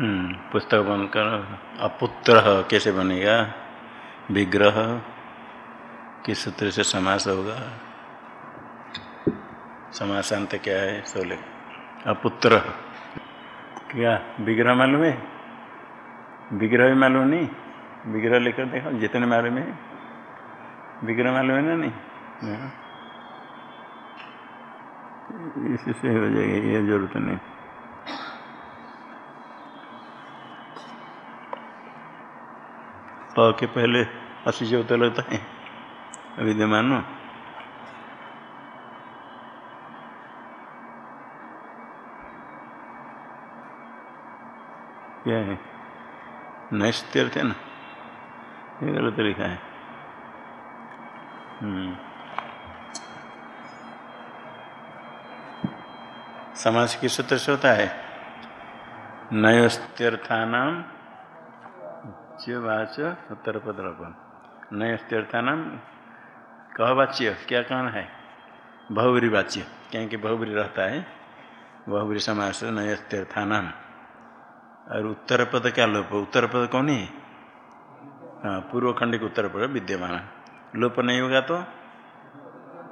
हम्म, पुस्तक बंद कर अपुत्र कैसे बनेगा? विग्रह किस सूत्र से समास होगा? समासांत क्या है? सोले अपुत्र क्या? विग्रह मालूम है? विग्रह भी मालूम नहीं? विग्रह लेकर देखो जितने मालूम है। विग्रह मालूम है ना नहीं? हाँ। इसी से हो जाएगा ये ज़रूरत नहीं। प के पहले अस्सी से होता लगता है। विद्यमान क्या है? नैस्त्यर्थ है ना? ये गलत लिखा है। हम्म। समाज किस सूत्र से होता है। नयस्त्यर्थान पदरपन नयस्त्यर्थान कह वाच्य क्या कहना है? बहुबरी वाच्य क्योंकि बहुबरी रहता है। बहुबरी समाज नयस्त्यर्थान। और उत्तर पद क्या लोप? उत्तर पद कौन है? हाँ पूर्व खंड के उत्तर पद विद्यमान। लोप नहीं होगा तो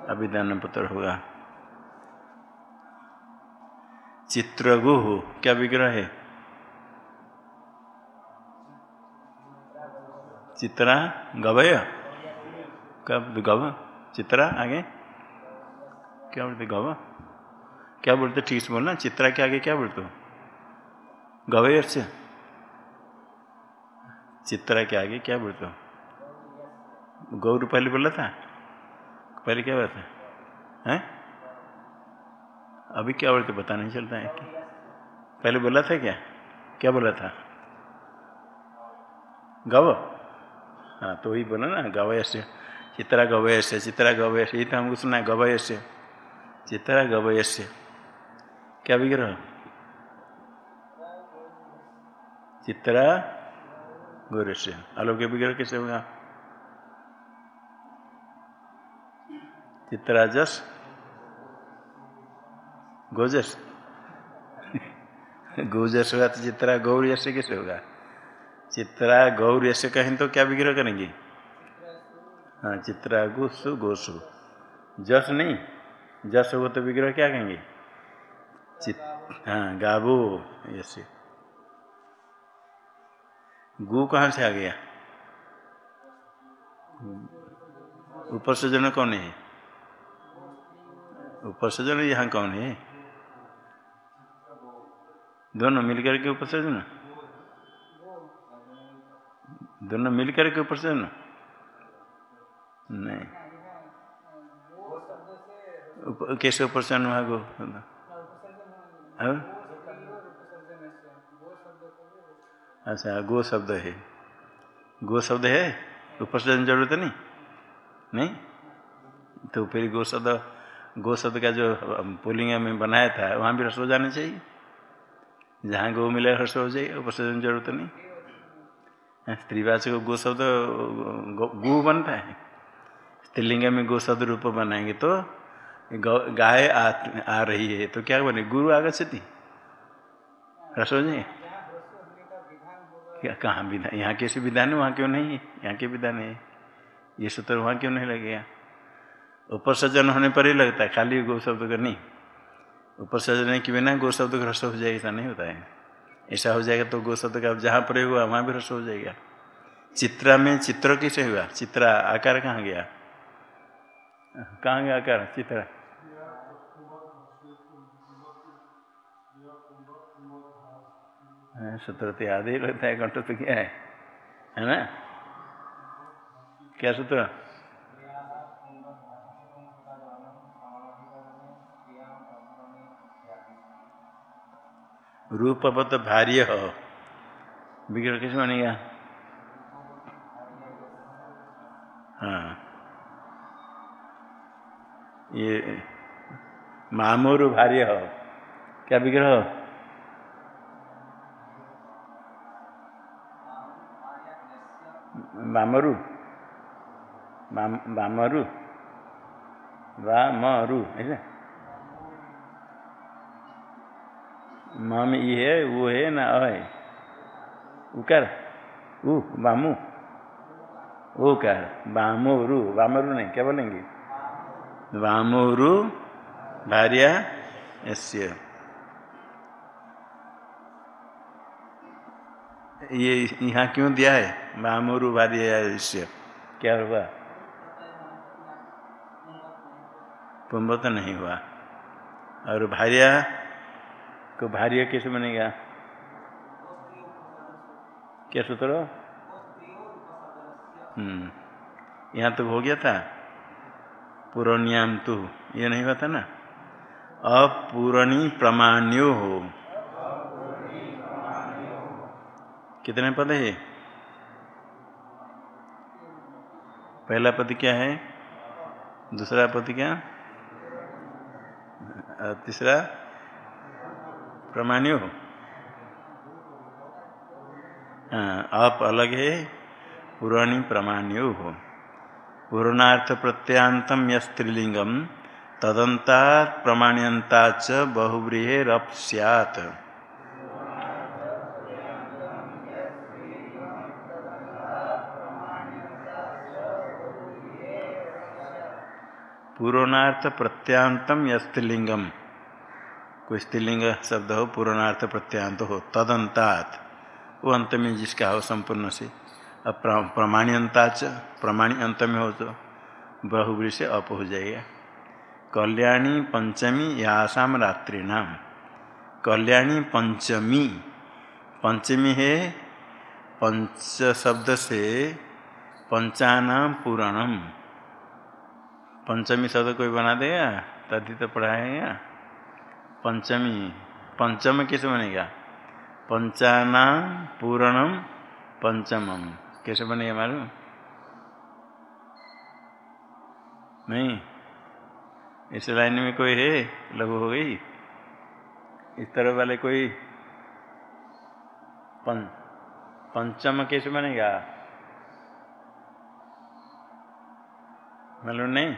अभिधान पत्र होगा। चित्रगु क्या विग्रह है? चित्रा गवय। कब गव? चित्रा, आगे? क्या बोलते? गव? क्या बोलते? ठीक से बोलना। चित्रा के आगे क्या बोलते हो? गवय से। चित्रा के आगे क्या बोलते हो? गौर पहले बोला था? पहले क्या बोला था? हैं? अभी क्या बोलते? पता नहीं चलता है कि। पहले बोला था क्या? क्या बोला था? गव। हाँ तो वही बोला ना गवय से चित्रा गवय से चित्रा गवय से ये तो हमको सुना है गवय से चित्रा गवय से क्या विग्रह चित्रा गौर से अलौकिक विग्रह कैसे होगा? चित्राजस गोजस। गोजस होगा तो चित्रा गौर ऐसे कैसे होगा? चित्रा गौर ऐसे कहें तो क्या विग्रह करेंगे? हाँ चित्रा गुस्सु गोसु जस नहीं, जस हो तो विग्रह क्या कहेंगे? चित हाँ गाबो ऐसे। गु कहाँ से आ गया? ऊपर से जन कौन है? ऊपर से जन, यहाँ कौन है? दोनों मिलकर के ऊपर जन? दोनों मिलकर के ऊपर से नहीं। कैसे ऊपर से अनुहा गो अच्छा गो शब्द है। गो शब्द है? से ज़रूरत नहीं? नहीं? तो फिर गो शब्द गो शब्द का जो पुलिंग में बनाया था, वहाँ भी रस हो जाना चाहिए? जहाँ गो मिले रस हो जाएगा, ऊपर से ज़रूरत नहीं? स्त्रीवाच को गो शब्द गु बनता है। स्त्रीलिंग में गो शब्द रूप बनाएँगे तो गाय आ, आ रही है। तो क्या बने? गुरु आगछति क्या कहाँ विधान? यहाँ कैसे विधान है? वहाँ क्यों नहीं है? यहाँ के विधान है? ये सूत्र वहाँ क्यों नहीं लगेगा? ऊपर सज्जन होने पर ही लगता है। खाली गो शब्द का नहीं। ऊपर सजने के बिना गो शब्द का रस हो जाएगा ऐसा नहीं होता है। ऐसा हो जाएगा तो गो शब्द का जहाँ पर हुआ, वहाँ भी रस हो जाएगा। चित्रा में चित्र कैसे हुआ। चित्रा, आकार कहाँ गया? कहाँ गया आकार? चित्रा। सूत्र तो याद ही रहता है कंठ तो क्या है। है ना? क्या सूत्र? रूपवत भार्य विग्रह किस बनेगा हाँ। ये मामोरु भार्य क्या विग्रह वामरु वामरु वामरु, ऐसा? मम ये है, वो है ना, अ है। उकार उ बामू। ओकार बामोरु। बामरु नहीं, क्या बोलेंगे? वामोरु भार्या यस्य ये यहाँ क्यों दिया है? वामोरु भार्या यस्य क्या हुआ? पुंभ तो नहीं हुआ। और भार्या को भार्य कैसे बनेगा? क्या सूत्र हम्म। यहाँ तो हो गया था। पूर्णियाम तो। ये नहीं हुआ था ना? अपूरणी प्रमाण्यो हो। कितने पद है पहला पद क्या है? दूसरा पद क्या? तीसरा? प्रमाण्यो। हो आप अलग है, पुराणी प्रमाण्यो हो। पूर्णार्थ प्रत्यांतम यस्त्रीलिंगम तदंता प्रमाण्यंता च बहुव्रीहेरप सैत पूर्णार्थ प्रत्यांतम यस्त्रीलिंगम कोई स्त्रीलिंग शब्द हो, पूर्णार्थ प्रत्यांत हो, तदंतात। वो अंत में जिसका हो, संपूर्ण से। अब प्रमाण्यंता च प्रमाणी अंत में हो तो बहुबरी से अप हो जाएगा। कल्याणी पंचमी यासाम रात्रि नाम कल्याणी पंचमी। पंचमी है पंच शब्द से पंचानाम पुराणम। पंचमी शब्द कोई बना देगा? तभी तो पढ़ाएगा। पंचमी पंचम कैसे बनेगा? पंचाना पूरणम पंचमम कैसे बनेगा मालूम? नहीं। इस लाइन में कोई है? लघु हो गई। इस तरह वाले कोई? पं, पंचम कैसे बनेगा? मालूम नहीं?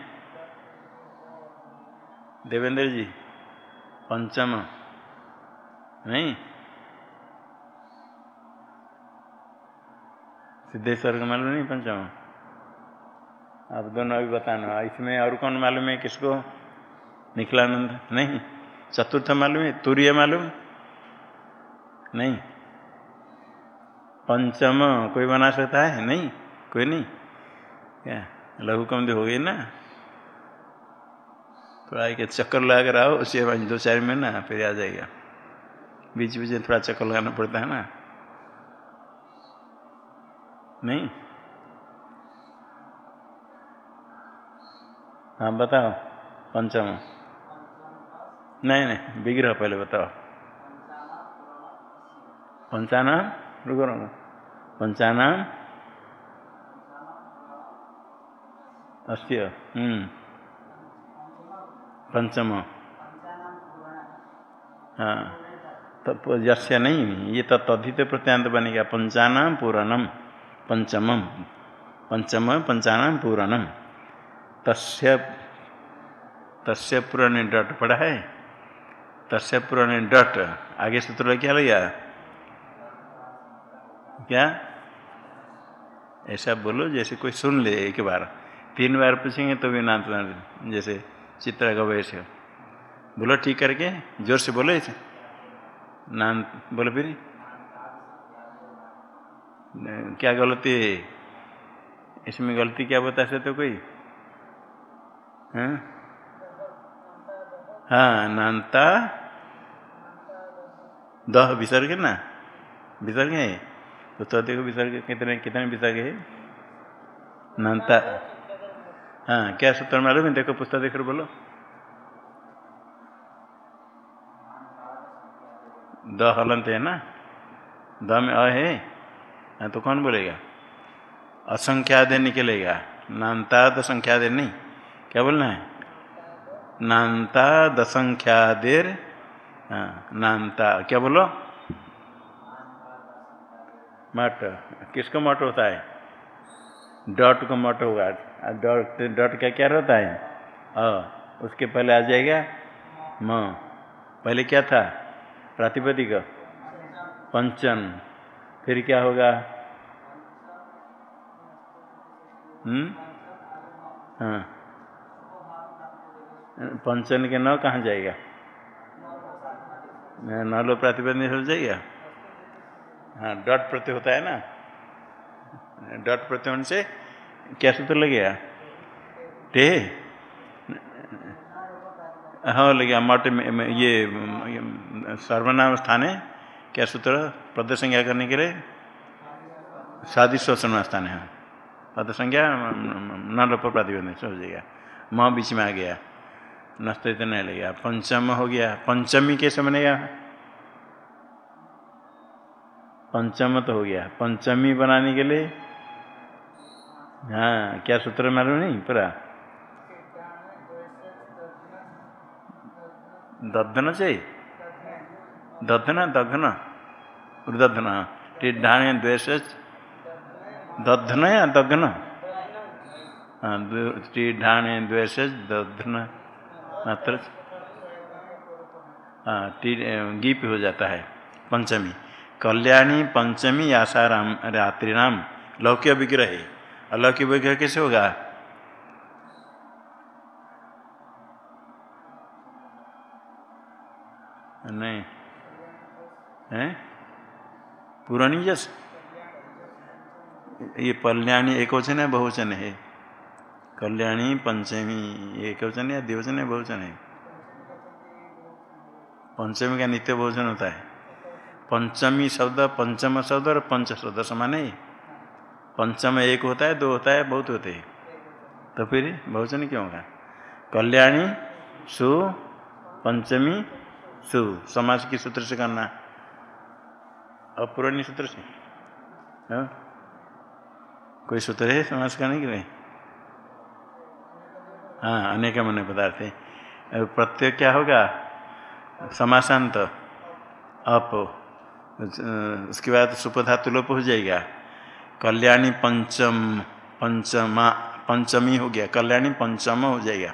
देवेंद्र जी। पंचम, नहीं? सिद्धेश्वर का मालूम नहीं, पंचम? आप दोनों अभी बताना। इसमें और कौन मालूम है किसको? निखिलानंद नहीं? चतुर्थ मालूम है, तूर्य मालूम? नहीं? पंचम, कोई बना सकता है? नहीं, कोई नहीं। क्या? लघु कम हो गई ना? थोड़ा एक चक्कर लगा कर आओ उसे दो चार में ना, फिर आ जाएगा बीच बीच में थोड़ा चक्कर लगाना पड़ता है ना। नहीं? हाँ बताओ, पंचम। नहीं नहीं, विग्रह पहले बताओ। पंचाना रुको रुको। पंचाना अस्थ्य हम्म। पंचम। हाँ। तो नहीं, ये तो तद्धित प्रत्यांत बनेगा पंचानाम पुराणम पंचमम पंचम पंचानाम पुराणम तस्य तस्य पुराने डट पड़ा है। तस्य पुराने डट, आगे सूत्र क्या लगा क्या? ऐसा बोलो जैसे कोई सुन ले एक बार। तीन बार पूछेंगे तो भी ना जैसे चित्र गवे से बोलो, ठीक करके? ज़ोर से बोलो इसे। नाम बोलो, फिर? क्या गलती है? इसमें गलती क्या बता सकते कोई? हाँ? हाँ नानता? दह विसर्ग ना? विसर्ग है तो देखो विसर्ग कितने कितने विसर्ग है नानता हाँ क्या सूत्र मालूम है? देखो, पुस्तक देख बोलो। द हलंत है ना? द में अ है? हाँ तो कौन बोलेगा? असंख्या असंख्यादे निकलेगा। नानता तो संख्यादेर नहीं। क्या बोलना है? नानता दसंख्यादेर हाँ नानता, क्या बोलो? मट, किसको मट होता है? डॉट को मट होगा। डॉट डॉट का क्या रहता है? अ, उसके पहले आ जाएगा म। पहले क्या था? प्रातिपदिक। पंचन। फिर क्या होगा? हम्म? हाँ। पंचन के न कहाँ जाएगा? न लो प्रतिबंध हो जाएगा। हाँ डॉट प्रति होता है ना? डॉट प्रत्यय होने से क्या सूत्र लगेगा टे? हाँ लगेगा मट ये सर्वनाम स्थान है। क्या सूत्र? पद संज्ञा करने के लिए? शादी स्वर्ण स्थान है। पद संज्ञा न लोप प्रतिबंध हो जाएगा। म बीच में आ गया। नष्ट तो नहीं लगेगा। पंचम हो गया। पंचमी कैसे बनेगा? पंचम तो हो गया। पंचमी बनाने के लिए हाँ क्या सूत्र मालूम नहीं? पूरा। दधन चाहिए? दधन दधन दधन टिड्ढाने द्वेष दधन या दघन हाँ द्वेष दधन मात्र। हाँ गीप हो जाता है। पंचमी। कल्याणी, पंचमी आशाराम रात्रि नाम लौक्य विग्रह। है अलौक्य विग्रह कैसे होगा? नहीं। है? पुरानी जस? ये कल्याणी एक वचन है, बहुवचन है। कल्याणी, पंचमी एक वचन या द्विवचन है, बहुवचन है। पंचमी का नित्य बहुवचन होता है। पंचमी शब्द, पंचम शब्द और पंच शब्द समान है। पंचम एक होता है, दो होता है, बहुत होते हैं। तो फिर बहुचन क्यों होगा? कल्याणी, सु, पंचमी, सु। समाज की सूत्र से करना। अपूर्णी सूत्र से। हाँ? कोई सूत्र है समाज करने के लिए हाँ अनेक मन पदार्थ है। प्रत्यय क्या होगा? समासांत। अप। उसके बाद सुपधातु लोप हो जाएगा। कल्याणी पंचम, पंचमा, पंचमी हो गया, कल्याणी पंचम हो जाएगा।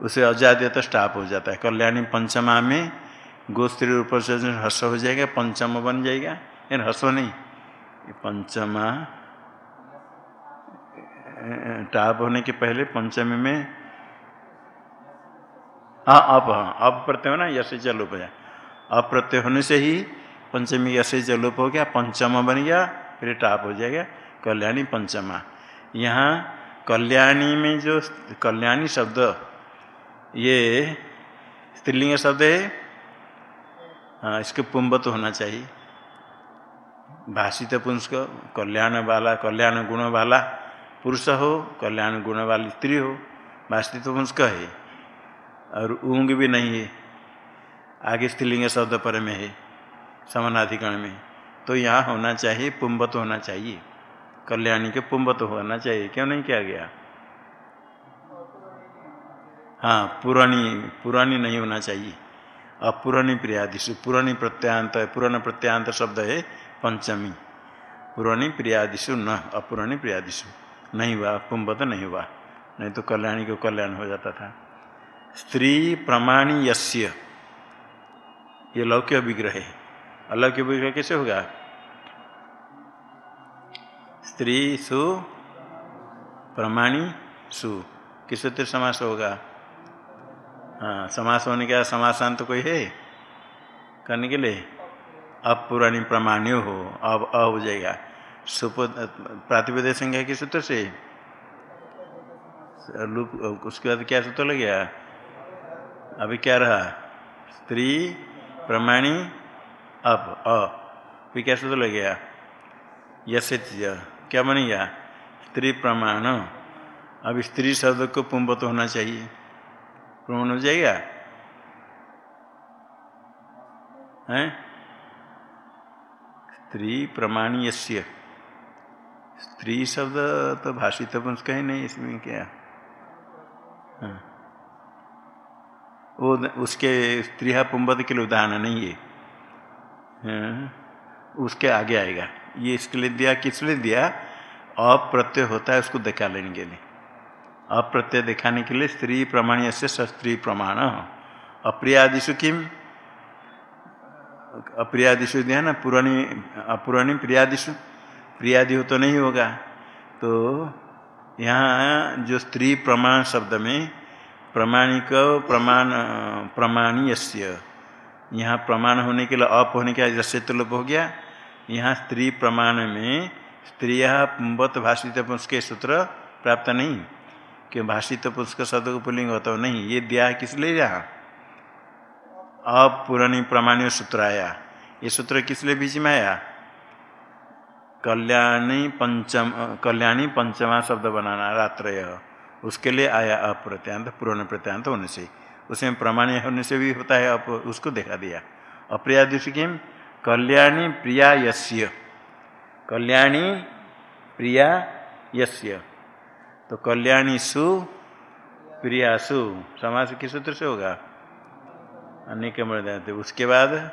उसे अजाद्य तो स्टाप हो जाता है। कल्याणी पंचमा में गोस्त्री रूप से हर्ष हो जाएगा, पंचम बन जाएगा। यानी हर्ष नहीं पंचमा, टाप होने के पहले पंचमी में हाँ अप हाँ अप प्रत्यय ना यश जलोप हो जाए। अप्रत्यय होने से ही पंचमी यश जलोप हो गया, पंचम बन गया फिर टाप हो जाएगा, कल्याणी पंचमा। यहाँ कल्याणी में जो कल्याणी शब्द, ये स्त्रीलिंग शब्द है हाँ इसके पुंब तो होना चाहिए। भाषित पुंस को, कल्याण वाला, कल्याण गुण वाला पुरुष हो, कल्याण गुण वाली स्त्री हो, भाषित पुंस का है। और ऊंग भी नहीं है, आगे स्त्रीलिंग शब्द पर में है, समानाधिकरण में। तो यहाँ होना चाहिए पुंबत होना चाहिए। कल्याणी के पुंबत होना चाहिए। क्यों नहीं किया गया? हाँ पुरानी पुरानी नहीं होना चाहिए। अपुरानी प्रियादिशु पुरानी प्रत्यांत है पुराना प्रत्यांत शब्द है पंचमी। पुरानी प्रियादिशु न अपुरानी प्रियादिशु नहीं हुआ पुंबत नहीं हुआ। नहीं तो कल्याणी को कल्याण हो जाता था। स्त्री प्रमाणी यस्य ये लौक्य विग्रह है। अलौक्य विग्रह कैसे होगा? स्त्री सु, प्रमाणी सु। किस सूत्र समास होगा? हाँ समास होने का समासांत तो कोई है? करने के लिए? अब पुरानी प्रमाण्य हो, अब अ हो जाएगा। सुप प्रातिपद संज्ञा के सूत्र से? लूप उसके बाद क्या सूत्र लग गया? अभी क्या रहा? स्त्री, प्रमाणी, अब, अ। क्या सूत्र लग गया? यश क्या बनेगा? स्त्री प्रमाण। अब स्त्री शब्द को पुंब तो होना चाहिए। प्रमाण हो जाएगा? हैं? स्त्री प्रमाणीय स्त्री शब्द तो भाषित पुंस का ही नहीं, इसमें क्या? हाँ। वो उसके स्त्रीहा पुंबत के लिए उदाहरण नहीं है। हाँ। उसके आगे आएगा। ये इसके लिए दिया, किस लिए दिया? अप्रत्यय होता है, उसको दिखा लेने के लिए। अप्रत्यय दिखाने के लिए स्त्री प्रमाणीय से स्त्री प्रमाण। अप्रियादिशु किम? अप्रियादिशु दिया ना, पुरानी, अपुरानी प्रियादिशु प्रियादि हो तो नहीं होगा। तो यहाँ जो स्त्री प्रमाण शब्द में प्रमाणिक प्रमाण प्रमाणीय यहाँ प्रमाण होने के लिए अप होने के जैसे तो लोप हो गया। यहाँ स्त्री प्रमाण में स्त्रिया पुंबत भाषित पुंस के सूत्र प्राप्त नहीं। क्यों भाषित पुंस का को पुलिंग होता नहीं? ये दिया किस लिए यहाँ? अपुरानी प्रमाणीय सूत्र आया। ये सूत्र किस लिए बीच में आया? कल्याणी पंचम, कल्याणी पंचमा शब्द बनाना रात्र उसके लिए आया अप्रत्यांत, पूर्ण प्रत्यांत होने से। उसमें प्रमाण होने से भी होता है, अप, उसको देखा दिया। अप्रिया किम? कल्याणी प्रिया यस्य। कल्याणी प्रिया यस्य। तो कल्याणी सु, प्रिया सु। समाज किस सूत्र से होगा। अनेक मर्द उसके बाद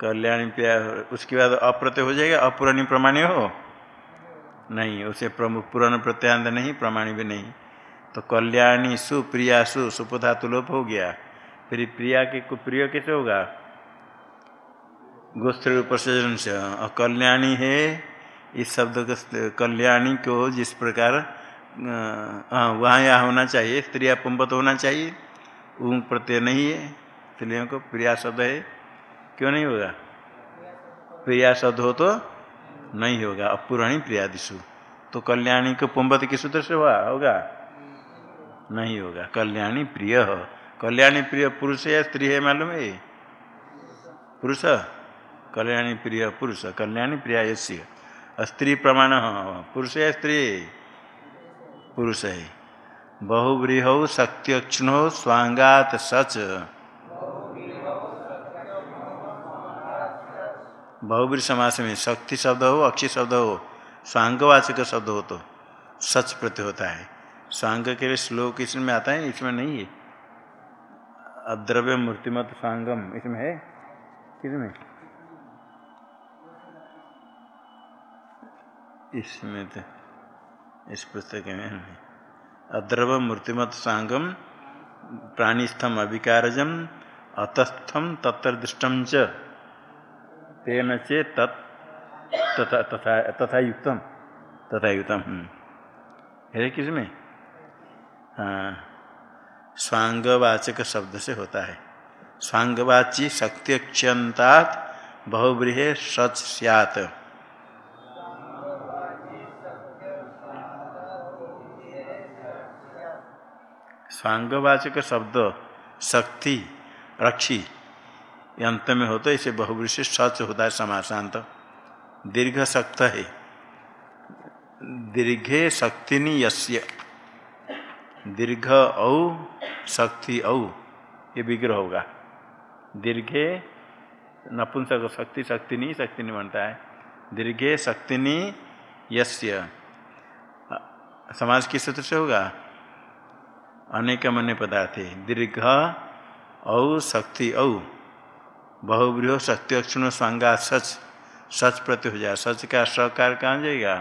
कल्याणी प्रिया, उसके बाद अप्रत्यय हो जाएगा। अपुराणी प्रमाणी हो? नहीं, उसे प्रमुख पुराण प्रत्यांत नहीं, प्रमाणी भी नहीं। तो कल्याणी सुप्रिया सुपधातु लोप हो गया। फिर प्रिया के प्रिय कैसे होगा? गोस्त्र उपसर्जन से कल्याणी है, इस शब्द कल्याणी को जिस प्रकार वहाँ यहाँ होना चाहिए, स्त्रिया पुंबत होना चाहिए, ऊँग प्रत्यय नहीं है, स्त्रियों को प्रिया शब्द है, क्यों नहीं होगा? प्रिया शब्द हो तो नहीं होगा अपूर्णी प्रियादिशु। तो कल्याणी को पुंबत किस सूत्र से हुआ? होगा? नहीं होगा। कल्याणी प्रिय हो। कल्याणी प्रिय पुरुष है स्त्री है, मालूम है? पुरुष। कल्याणी प्रिय पुरुष कल्याणी प्रिया यश्य स्त्री प्रमाण, पुरुष है स्त्री? पुरुष है। बहुव्रीह शक्त्यक्षण स्वांगात सच। बहुब्री समास में शक्ति शब्द हो, अक्षी शब्द हो, स्वांगवाचक शब्द हो तो सच प्रति होता है। स्वांग के लिए श्लोक इसमें आता है, इसमें नहीं है। अद्रव्य मूर्तिमत स्वांगम, इसमें है? किसमें? इसमें तो इस पुस्तक में अद्रव मूर्तिमत सांगम, प्राणीस्थम अभिकारजम अतस्थम तत्र दृष्टम च। तेन चे तत् तथा तथा तथा युक्तम। तथा युक्तम हम्म। है किसमें हाँ। स्वांगवाचक शब्द से होता है। स्वांगवाची शक्त्यक्षंतात बहुब्रीह सच सियात। स्वांगवाचक शब्द, शक्ति, रक्षी अंत में होता इसे बहुवृष सच होता है समासांत। दीर्घ शक्त है। दीर्घे शक्तिनी यस्य। दीर्घ औ, शक्ति औ, ये विग्रह होगा। दीर्घे नपुंसक शक्ति शक्ति नहीं शक्ति नहीं बनता है। दीर्घे शक्तिनी यस्य। समाज किस सूत्र से होगा? अनेक मन पदार्थ दीर्घ औ शक्ति औ। बहुव्रीह शक्ति अक्षुण स्वांगा सच। सच प्रत्यय हो जाए सच का सकार कहाँ जाएगा?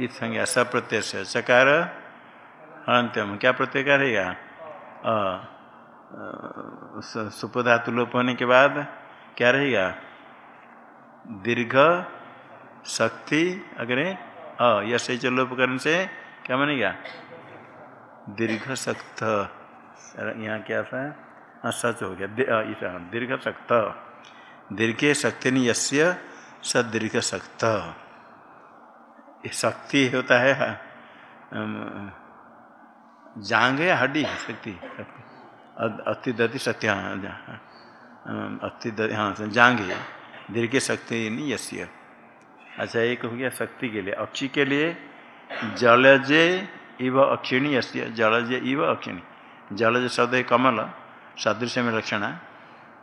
इस संज्ञा स प्रत्यय से। चकार अंत्यम। क्या प्रत्यय का रहेगा? सुपधातु लोप होने के बाद क्या रहेगा? दीर्घ शक्ति अग्रे अ, यश लोप करने से क्या बनेगा? दीर्घ सक्त यहाँ क्या था? हाँ सच हो गया। दीर्घ सक्त दीर्घ शक्ति यस्य स दीर्घ सक्त शक्ति होता है जांग है हड्डी? शक्ति। अति दति शक्ति हाँ अति हाँ जांग है दीर्घ शक्ति नहीं यस्य। अच्छा एक हो गया शक्ति के लिए। अक्षी के लिए जलजे इव अक्षिणी अस्य जलज इव अक्षिणी। जलज शब्द कमल सदृश में लक्षण।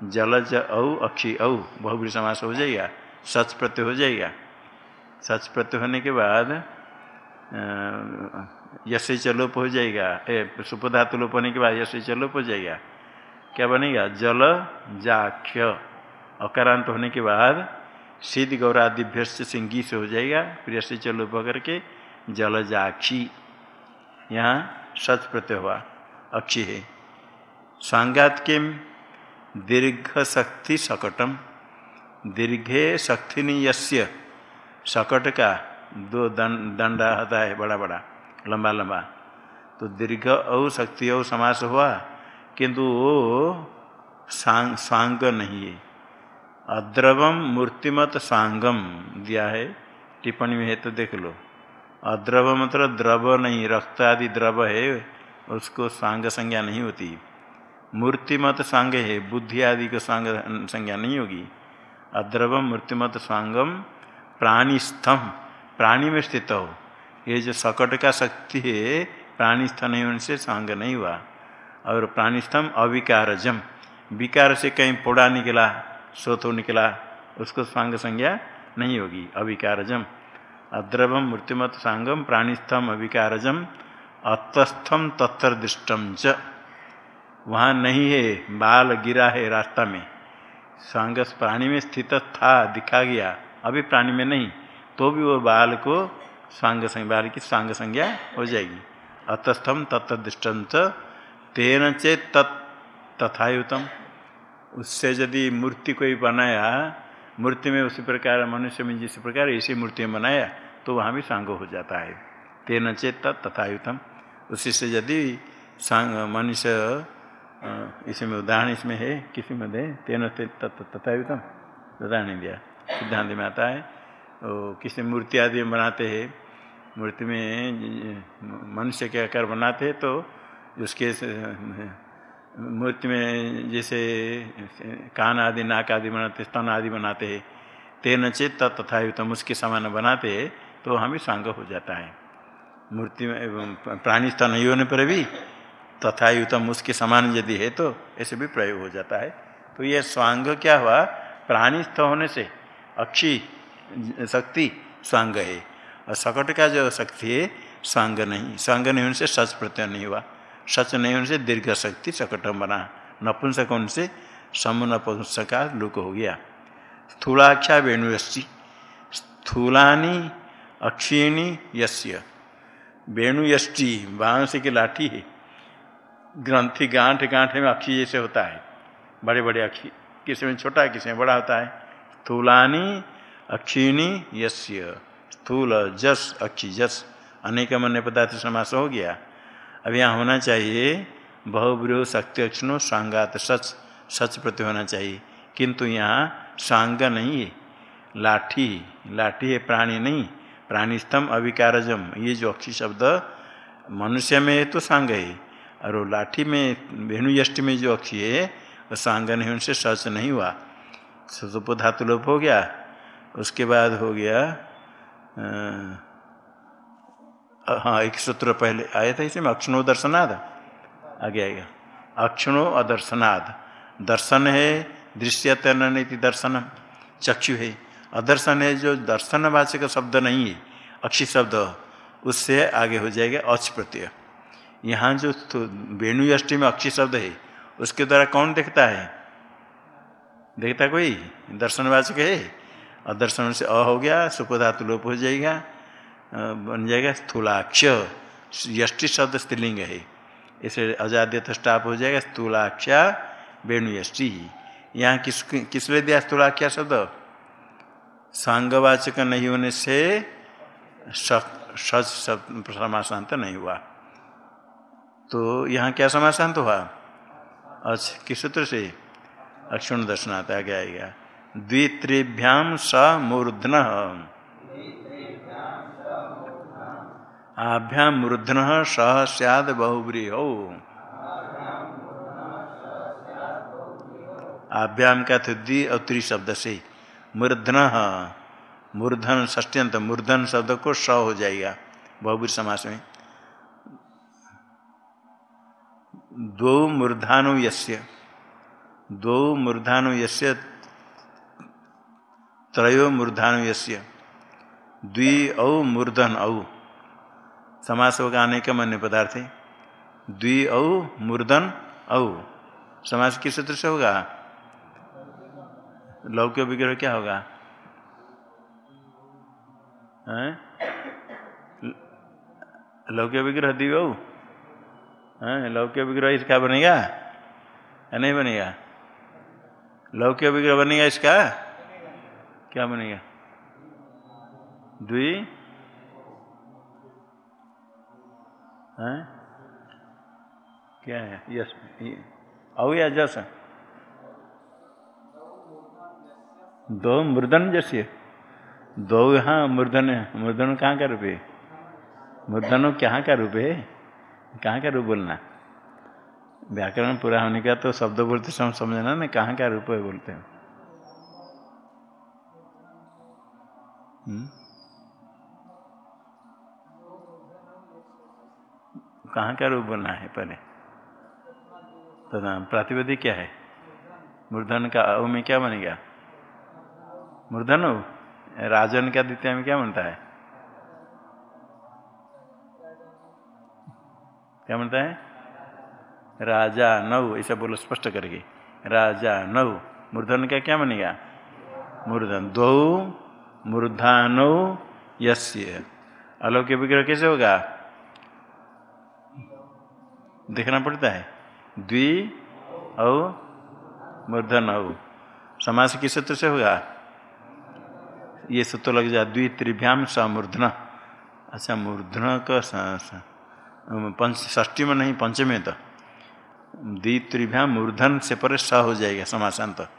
जलज औ अक्षी, औ बहुबरी समास हो जाएगा सच प्रत्यय हो जाएगा सच प्रत्यय होने के बाद यश चलोप हो जाएगा ए सुपधातु लोप होने के बाद यश चलोप हो जाएगा क्या बनेगा? जल जाख्य। अकारांत होने के बाद, सिद्ध गौरादिभ्य सिंगी से हो जाएगा फिर यश चलोप करके जल जाक्षी। यहाँ सच प्रत्यय हुआ। अक्षी है। सांगात के दीर्घ शक्ति सकटम। दीर्घे शक्ति यस्य सकट का दो दंडा होता है बड़ा बड़ा लंबा लंबा तो दीर्घ औ शक्ति औ समास हुआ, किंतु वो सांग सांग नहीं है। अद्रवम मूर्तिमत सांगम दिया है। टिप्पणी में है तो देख लो। अद्रव मतलब द्रव नहीं रक्त आदि द्रव है, उसको सांग संज्ञा नहीं होती। मूर्तिमत सांग है, बुद्धि आदि को सांग संज्ञा नहीं होगी। अद्रवम मूर्तिमत सांगम प्राणीस्थम, प्राणी में स्थित हो। ये जो सकट का शक्ति है प्राणीस्थ नहीं होने से सांग नहीं हुआ। और प्राणीस्थम अविकारजम, विकार से कहीं पोड़ा निकला, सोतो निकला, उसको सांग संज्ञा नहीं होगी, अविकारजम। अद्रवम मूर्तिमत सांगम प्राणीस्थम अविकारजम अतस्थम तत्र दृष्टम च। वहाँ नहीं है, बाल गिरा है रास्ता में। सांग प्राणी में स्थित था, दिखा गया। अभी प्राणी में नहीं तो भी वो बाल को सांग बाल की सांग संज्ञा हो जाएगी। अतस्थम तत्दृष्टम च, तेन चेत तत् तथायुतम। उससे यदि मूर्ति कोई बनाया मूर्ति में उसी प्रकार, मनुष्य में जिस प्रकार ऐसी मूर्ति में बनाया तो वहाँ भी सांग हो जाता है। तेन चेत तथायुतम। उसी से यदि सांग, मनुष्य इसमें उदाहरण इसमें है, किसी में दे, तेन चेत तथायुतम। उदाहरण दिया। सिद्धांत में आता है और किसी मूर्ति आदि में बनाते हैं, मूर्ति में मनुष्य के आकार बनाते हैं तो उसके मूर्ति में जैसे, कान आदि, नाक आदि बनाते, स्तन आदि बनाते हैं, तेन चेत तथायुतम उसके समान बनाते हैं तो हमें सांग हो जाता है। मूर्ति में प्राणी स्तन नहीं होने पर भी तथा युतम उसके समान यदि है तो ऐसे भी प्रयोग हो जाता है। तो यह स्वांग क्या हुआ? प्राणी स्थ होने से अक्षी, शक्ति स्वांग है। और सकट का जो शक्ति है स्वांग नहीं स्वांग नहीं होने से सच प्रत्यय नहीं हुआ। सच नहीं होने से दीर्घ शक्ति सकटम बना। नपुंसक होने से सम नपुंसक लुक हो गया। स्थूलाख्या वेणुयश्ची स्थूलानी, अक्षीणी, यस्य। वेणुयष्टि बाँस की लाठी है। ग्रंथि गांठ गांठ में अक्षी जैसे होता है। बड़े बड़े अक्षी। किसी में छोटा, किसी में बड़ा होता है। स्थूलानी, अक्षीणी, यस्य। स्थूल, जस, अक्षी, जस। अनेक मन्य पदार्थ समास हो गया। अब यहाँ होना चाहिए बहुब्रह शक्ति अक्षणों सांगात सच सच प्रति होना चाहिए। किंतु यहाँ सांग नहीं है लाठी लाठी है प्राणी नहीं प्राणीस्तम अविकारजम ये जो अक्षी शब्द मनुष्य में है तो सांग है। और लाठी में वेणुयष्टि में जो अक्षी है वो सांग नहीं उनसे सच नहीं हुआ। सुप धातु लोप हो गया। उसके बाद हो गया आ, हाँ एक सूत्र पहले आया था इसमें अक्षणो दर्शनाद। आगे आएगा। अक्षणो अदर्शनाद दर्शन है दृश्यतन नीति दर्शन, चक्षु है। अदर्शन है जो दर्शनवाचक शब्द नहीं है, अक्षी शब्द, उससे आगे हो जाएगा अच प्रत्यय। यहाँ जो वेणु अष्टी में अक्षी शब्द है, उसके द्वारा कौन देखता है? देखता कोई? दर्शनवाचक है। अदर्शन से अ हो गया सुपधातु लोप हो जाएगा। बन जाएगा स्थूलाक्ष। यष्टि शब्द स्त्रीलिंग है। इसे अजाद्य स्टाप हो जाएगा, स्थूलाक्षा वेणु यष्टि यहाँ किस किस लिए दिया स्थूलाख्या शब्द? सांगवाचक नहीं होने से सच समासांत नहीं हुआ। तो यहाँ क्या समासांत हुआ? अच्छा किस सूत्र से? अक्षुण दर्शनाथ आगे आएगा। द्वित्रिभ्याम स मूर्धन। आभ्याम मूर्धन सह सैद बहुब्री हो आभ्याम का द्वि और त्रि शब्द से। मूर्धन मूर्धन ष्ट्यंत मूर्धन शब्द को स हो जाएगा बहुबरी समास में। दो मूर्धानु यस्य, दो मूर्धानु यस्य, त्रयो मूर्धानु यस्य, द्वि औ मूर्धन औ। समास होगा अनेक अन्य पदार्थ। द्वि औ, मूर्धन औ। समास किस सूत्र से होगा? लौक्य विग्रह क्या होगा? लौक्य विग्रह दिव्य लौक्य विग्रह इसका बनेगा? या नहीं बनेगा? लौक्य विग्रह बनेगा इसका? क्या बनेगा? द्वि है? क्या है? यस औ या जस दो मृदन जैसे दो यहाँ मूर्धन मूर्धन कहाँ का रूप है? मूर्धन कहाँ का रूप है? कहाँ का रूप बोलना? व्याकरण पूरा होने का तो शब्द बोलते समय समझना ना, कहाँ का रूप है बोलते हैं। कहाँ का रूप बना है पहले? तो प्रतिपदी क्या है? मूर्धन का, अ में क्या बनेगा मूर्धन? राजन का द्वितीय में क्या बनता है? क्या बनता है? राजा नव ऐसा बोलो स्पष्ट करके। राजा नव मूर्धन का क्या बनेगा मूर्धन। दो, मूर्धानो, यस्य। अलौकिक विग्रह कैसे होगा? देखना पड़ता है। द्वि औ मूर्धन औ। समास किस सूत्र से होगा? ये सूत्र लग जाए द्वि त्रिभ्याम समूर्धन। अच्छा मूर्धन का पंच में नहीं, पंचमे तो। द्वि त्रिभ्याम मूर्धन से पर स हो जाएगा समासांत।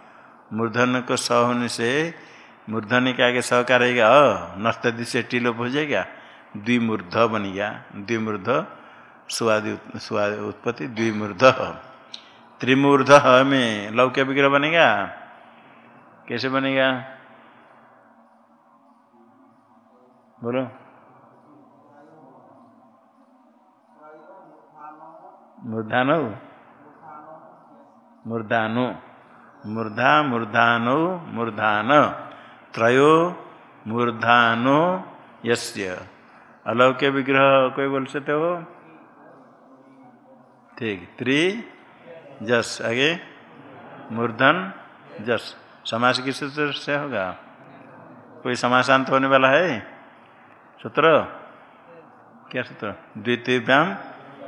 मूर्धन को स होने से मूर्धन के आगे स का रहेगा अ। नस्ति से टीलोप हो जाएगा। द्विमूर्ध बन गया। द्विमूर्ध स्वादि स्वाद उत्पत्ति द्विमूर्ध। त्रिमूर्ध में लौक्य विग्रह बनेगा? कैसे बनेगा? बोलो। मूर्धानो? मूर्धानो। मूर्धा, मूर्धानो, मूर्धान। त्रयो, मूर्धानो, यस्य। अलौक्य विग्रह कोई बोल सकते हो? ठीक। त्रि, जस, आगे, मूर्धन, जस। समास किस सूत्र से होगा? कोई समासांत होने वाला है? सूत्र? क्या सूत्र? द्वितीव्याम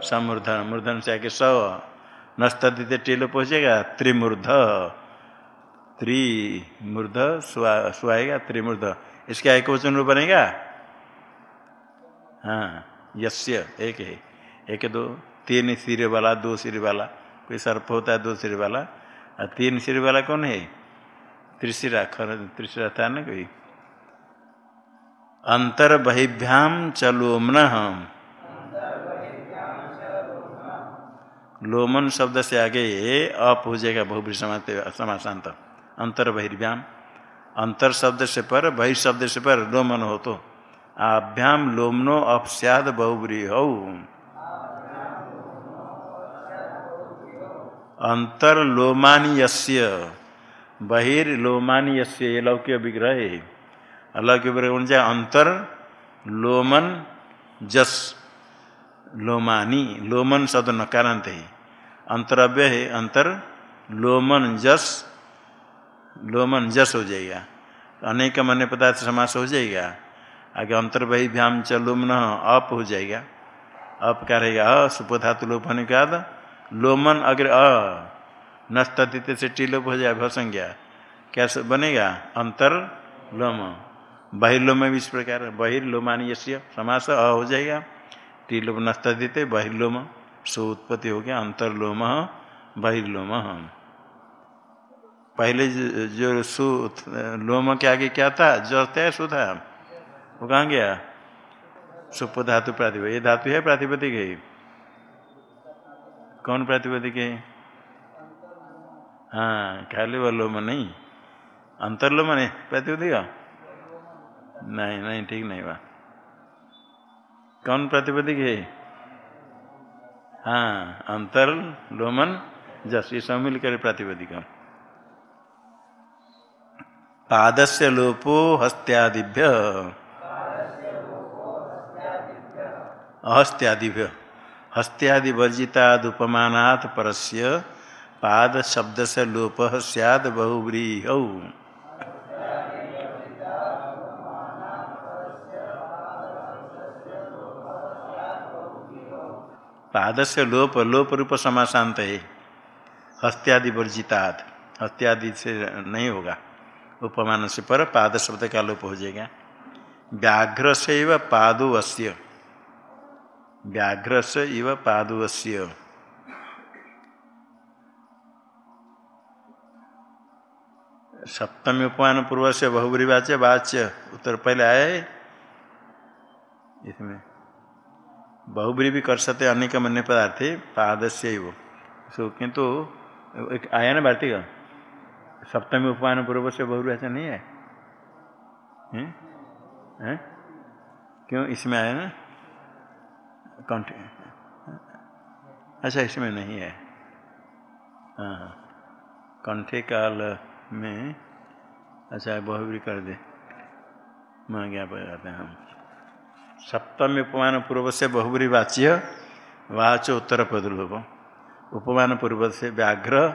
समूर्धन। मूर्धन से आगे सौ। नस्तदित टीलो पहुंचेगा, त्रिमूर्ध। त्रिमूर्ध सुआएगा त्रिमूर्ध। इसका एक वचन रूप बनेगा? हाँ यस्य, एक है। एक, दो तीन सिर वाला, दो सिर वाला, कोई सर्प होता है, दो सिर वाला। और तीन सिर वाला कौन है? त्रिशिरा, खर, त्रिशिरा था ना कोई? अंतर बहिभ्याम चलोमन लोमन शब्द से आगे अप हो जाएगा बहुब्री समासांत अंतर बहिर्भ्याम अंतर शब्द से पर बहिर् शब्द से पर लोमन हो तो। आभ्याम लोमनो अप सद बहुब्री हो अंतर्लोमानीय बहिर्लोमानीय लौक्य विग्रह है। अलौक्य विग्रह जाए अंतर लोमन जस, लोमानी, लोमन शब्द नकारांत है। अंतरव्य है अंतर लोमन जस लोमन जस हो जाएगा। अनेक मन पदार्थ समास हो जाएगा। आगे अंतर बही भ्याम च लोमन अप हो जाएगा। अप का रहेगा? सुपधातु लोप होने के बाद लोमन अग्र, अ नस्ततित से टीलोप हो जाए, भसंज्ञा। क्या बनेगा? अंतर लोम। बहिर्लोम भी इस प्रकार बहिर्लोमानी यश्य समास अ हो जाएगा। टीलोप नस्ततित बहिर्लोम, सो उत्पत्ति हो गया। अंतर्लोम, बहिर्लोम। पहले जो सु, लोम के आगे क्या था? जो तय सु था? वो कहाँ गया? सुप धातु प्रातिपद ये धातु है प्रातिपदिक है। कौन प्रातिपदिक है? हाँ खाली वो लोम नहीं। अंतर्लोम नहीं। प्रातिपदिक नहीं नहीं, ठीक नहीं हुआ। कौन प्रातिपदिक है? हाँ अंतर लोमन जस, ये सब मिलकर प्रातिपदिक पादस्य लोपो हस्त्यादिभ्य। अहस्त्यादिभ्य। हस्त्यादि वर्जिताद उपमानात् परस्य पाद शब्द से लोप सैद बहुव्रीह। पाद से लोप लोप रूप समासांत है हस्त्यादि वर्जिताद हस्त्यादि से नहीं होगा। उपमान से पर पाद शब्द का लोप हो जाएगा। व्याघ्र से इव पादुवस्य। व्याघ्र से इव पादुवस्य। सप्तमी उपमान पूर्व से बहुबरी वाच्य। उत्तर पहले है इसमें। बहुबरी भी कर सकते अनेक मन्य पदार्थ पाद से वो। सो, किंतु, एक आया ना भारती का? सप्तमी उपमान पूर्व से बहुबरी वाच्य नहीं है? हैं? हैं? क्यों इसमें आया ना? कंठ अच्छा इसमें नहीं है। हाँ कंठे काल में अच्छा बहुबरी कर दे। मैं ज्ञाप जाते हैं हम? सप्तम उपमान पूर्व से बहुबरी वाच्य, वाच उत्तर पदुर्भ उपमान पूर्व से व्याघ्र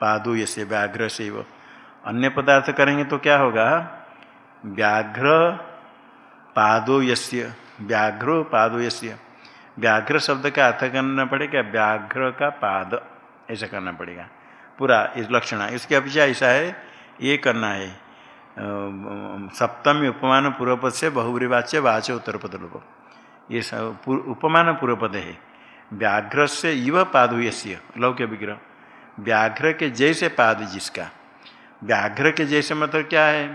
पादु ये व्याघ्र से वो। अन्य पदार्थ करेंगे तो क्या होगा? व्याघ्र पादो यस्य व्याघ्रो पादो यस्य। व्याघ्र शब्द का अर्थ करना पड़ेगा, व्याघ्र का पाद, ऐसा करना पड़ेगा। पूरा इस लक्षण इसके अपेक्षा ऐसा है, ये करना है। सप्तमी उपमान पूर्वपद से बहुब्रीवाच्य वाच्य उत्तर पद लोग ये उपमान पूर्वपद है। व्याघ्र से इव पादुयस्य लौक्य विग्रह। व्याघ्र के जैसे पाद जिसका। व्याघ्र के जैसे मतलब क्या है?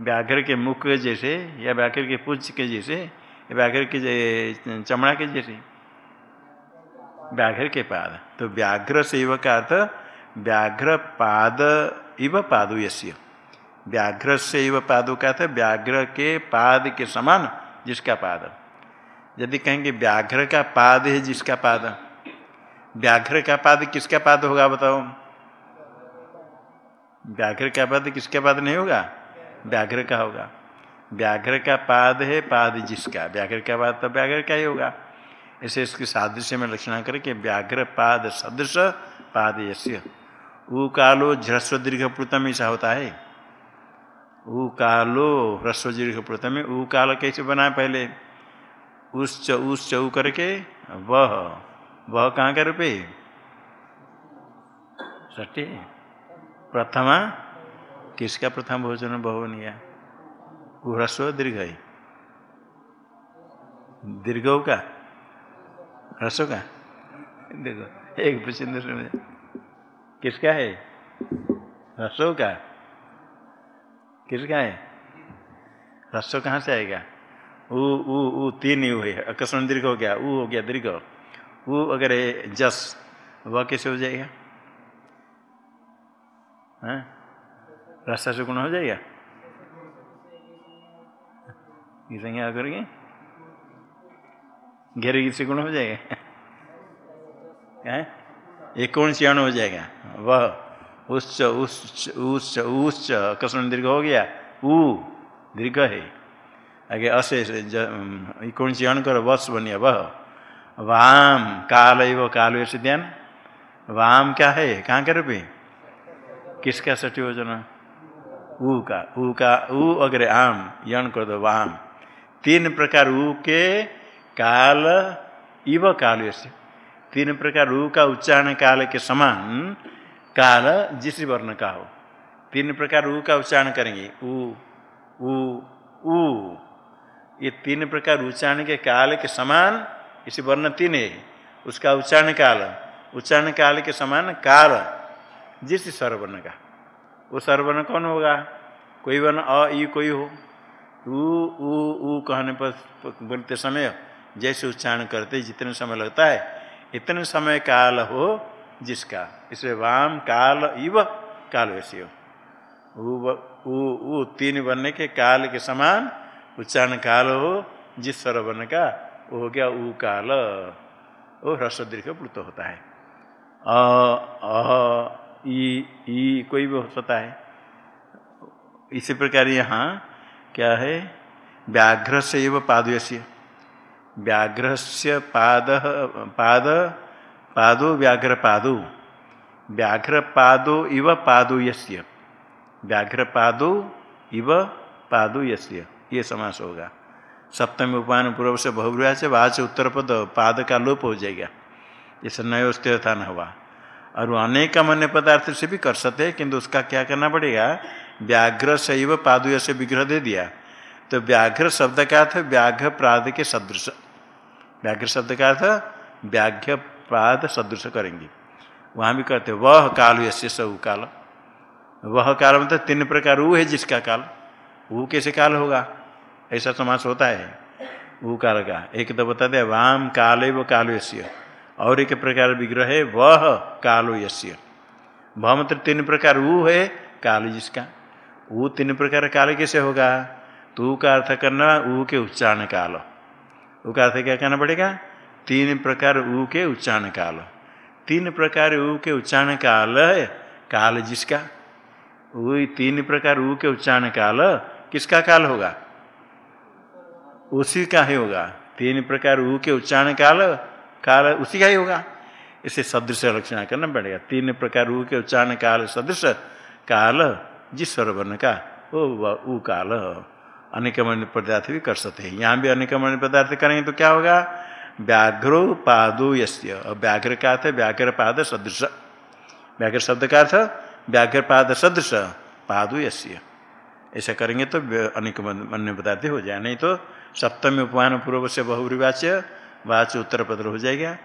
व्याघ्र के मुख के जैसे या व्याघ्र के पुच्छ के जैसे व्याघ्र के चमड़ा के जैसे। व्याघ्र के पाद। तो व्याघ्र से इव का अर्थ, व्याघ्र पाद इव पादुयस्य व्याघ्र से इव पादु का अर्थ, व्याघ्र के पाद के समान जिसका पाद। यदि कहेंगे व्याघ्र का पाद है जिसका पाद, व्याघ्र का पाद किसका पाद होगा बताओ? व्याघ्र का पाद किसका पाद नहीं होगा? व्याघ्र का होगा। व्याघ्र का पाद है, पाद जिसका। व्याघ्र का पाद तो व्याघ्र का ही होगा। ऐसे इसके सादृश्य में लक्षण करके व्याघ्र पाद सदृश पाद यश्य ऊ कालो ह्रस्व दीर्घ प्लुतम ऐसा होता है। ऊ कालो ह्रस्व दीर्घ प्लुतम ऊ काल कैसे बना पहले? उस उस चऊ करके वह वह कहाँ का रुपये सठी प्रथमा? किसका प्रथम भोजन बहुनिया ह्रस्व दीर्घ है। दीर्घ का? ह्रस्व का? देखो, एक प्रश्न किसका है? ह्रस्व का? किसका है? ह्रस्व कहाँ से आएगा? ऊ ऊ तीन यू है अकस्मण दीर्घ हो गया, ऊ हो गया दीर्घ। ऊ अगर है जस, वह कैसे हो जाएगा? हाँ? रास्ता से गुण हो जाएगा? संज्ञा करेंगे? घेरेगी से गुण हो जाएगा? है? एक कौन सी हो जाएगा? वह, उच्च उच्च उच्च उच्च कसम दीर्घ हो गया। ऊ, दीर्घ है। आगे अशेष कौन सी अण करो? वत्स बनिया, वह। वाम, काल वो काल वैसे ध्यान। वाम क्या है? कहाँ के रुपये किसका सठी वचन ऊ का ऊ का, ऊ अग्रे आम, यण कर दो, वाम। तीन प्रकार ऊ के काल, इव काल वैसे तीन प्रकार ऊ का उच्चारण काल के समान, काल जिस वर्ण का हो। तीन प्रकार ऊ का उच्चारण करेंगे, ऊ ऊ ऊ। ये तीन प्रकार उच्चारण के काल के समान, इसी वर्ण तीन है। उसका उच्चारण काल उच्चारण काल के समान काल जिस स्वरवर्ण का। वो स्वरवर्ण कौन होगा? कोई वर्ण अ ई कोई हो। ऊ ऊ ऊ कहने पर बोलते समय, जैसे उच्चारण करते जितने समय लगता है, इतने समय काल हो जिसका। इसमें वाम, काल, इव, काल वैसे हो। ऊ तीन बनने के काल के समान उच्चारण काल हो, जिस स्वरवर्ण का, वो हो गया ऊ काल। वो ह्रस्व दीर्घ प्लुत होता है। अ, ई ई कोई भी हो सकता है। इसी प्रकार यहाँ क्या है? व्याघ्र से एवं पादयस्य। व्याघ्र से पाद पाद, पादो व्याघ्र पादो व्याघ्र पादो इव पादो यस्य व्याघ्र पादो इव पादो यस्य ये समास होगा। सप्तमी उपान पूर्व से बहुब्रिया से वाच उत्तर पद पाद का लोप हो जाएगा। जैसे नयो स्थिर था न हुआ। और अनेक अन्य पदार्थ से भी कर सकते हैं, किंतु उसका क्या करना पड़ेगा? व्याघ्र शैव पादुय से विग्रह दे दिया। तो व्याघ्र शब्द का अर्थ व्याघ्र प्राद के सदृश। व्याघ्र शब्द का अर्थ व्याघ्र प्राद सदृश करेंगे। वहाँ भी कहते वह काल यश्य सऊ काल। वह काल मतलब तीन प्रकार ऊ है जिसका काल। वो कैसे काल होगा? ऐसा समास होता है। वो काल का। एक तो बता दिया, वाम काल व कालो यश्य और एक प्रकार विग्रह है, वह कालो यश्य वह मतलब तीन प्रकार वो है, काल जिसका। वो तीन प्रकार काल कैसे होगा? तो का अर्थ करना ऊ के उच्चारण काल। ऊ का अर्थ क्या करना पड़ेगा? तीन प्रकार ऊ के उच्चारण काल। तीन प्रकार ऊ के उच्चारण काल काल जिसका? वही तीन प्रकार ऊ के उच्चारण काल किसका काल होगा? उसी का ही होगा। तीन प्रकार ऊ के उच्चारण काल काल उसी का ही होगा। इसे सदृश लक्षण करना पड़ेगा। तीन प्रकार ऊ के उच्चारण काल, सदृश काल जिस स्वर्ण का वो, ऊ काल अनेकमण्य पदार्थ भी कर सकते हैं। यहाँ भी अनेकमण्य पदार्थ करेंगे तो क्या होगा? व्याघ्रो पादो और व्याघ्र का अर्थ व्याघ्र पाद सदृश। व्याघ्र शब्द का अर्थ व्याघ्र पाद सदृश, पादो यश्य ऐसा करेंगे तो अनेक अन्य पदार्थ हो जाए। नहीं तो सप्तमी उपमान पूर्व से बहुरिवाच्य वाच उत्तर पत्र हो जाएगा।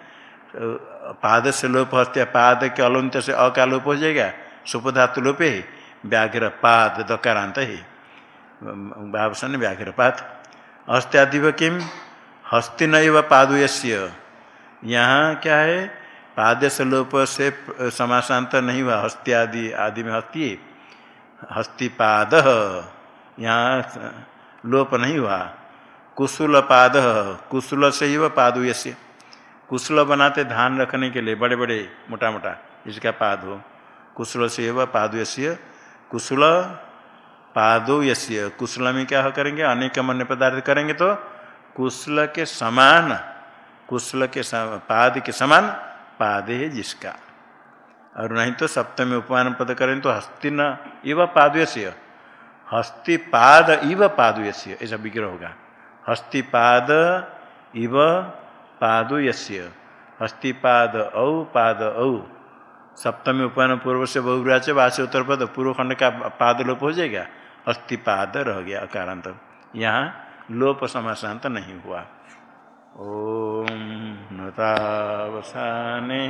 पाद से लोप हत्या पाद के अलंत से अका लोप हो जाएगा। सुपधातु लोप ही व्याघ्र पाद दकारांत ही। भावसन व्याघ्रपात हस्त्यादिव किम? हस्ति नैव पादुयस्य। यहाँ क्या है? पाद लोप से समासांत नहीं हुआ। हस्त्यादि आदि में हस्ती। हस्तिपाद। यहाँ लोप नहीं हुआ। कुशल पाद कुशल से ही वह पादुयस्य। कुशल बनाते धान रखने के लिए बड़े बड़े मोटा मोटा इसका पाद हो। कुशल से वह पादुयस्य। कुशल पादो यश्य कुशल में क्या करेंगे? अनेक अन्य पदार्थ करेंगे तो कुशल के समान कुशल के पाद के समान पाद है जिसका। और नहीं तो सप्तमी उपमान पद करें तो हस्ति न इव पादयस्य हस्तिपाद इव पादयस्य ऐसा विग्रह होगा। हस्तिपाद इव पादयस्य हस्तिपाद औ, पाद औ। सप्तमी उपमान पूर्व से बहुराच वासी उत्तर पद, पूर्व खंड का पाद लोप हो जाएगा अस्थिपाद रह गया अकारांत। यहाँ लोप समासांत नहीं हुआ। ओम नतावसाने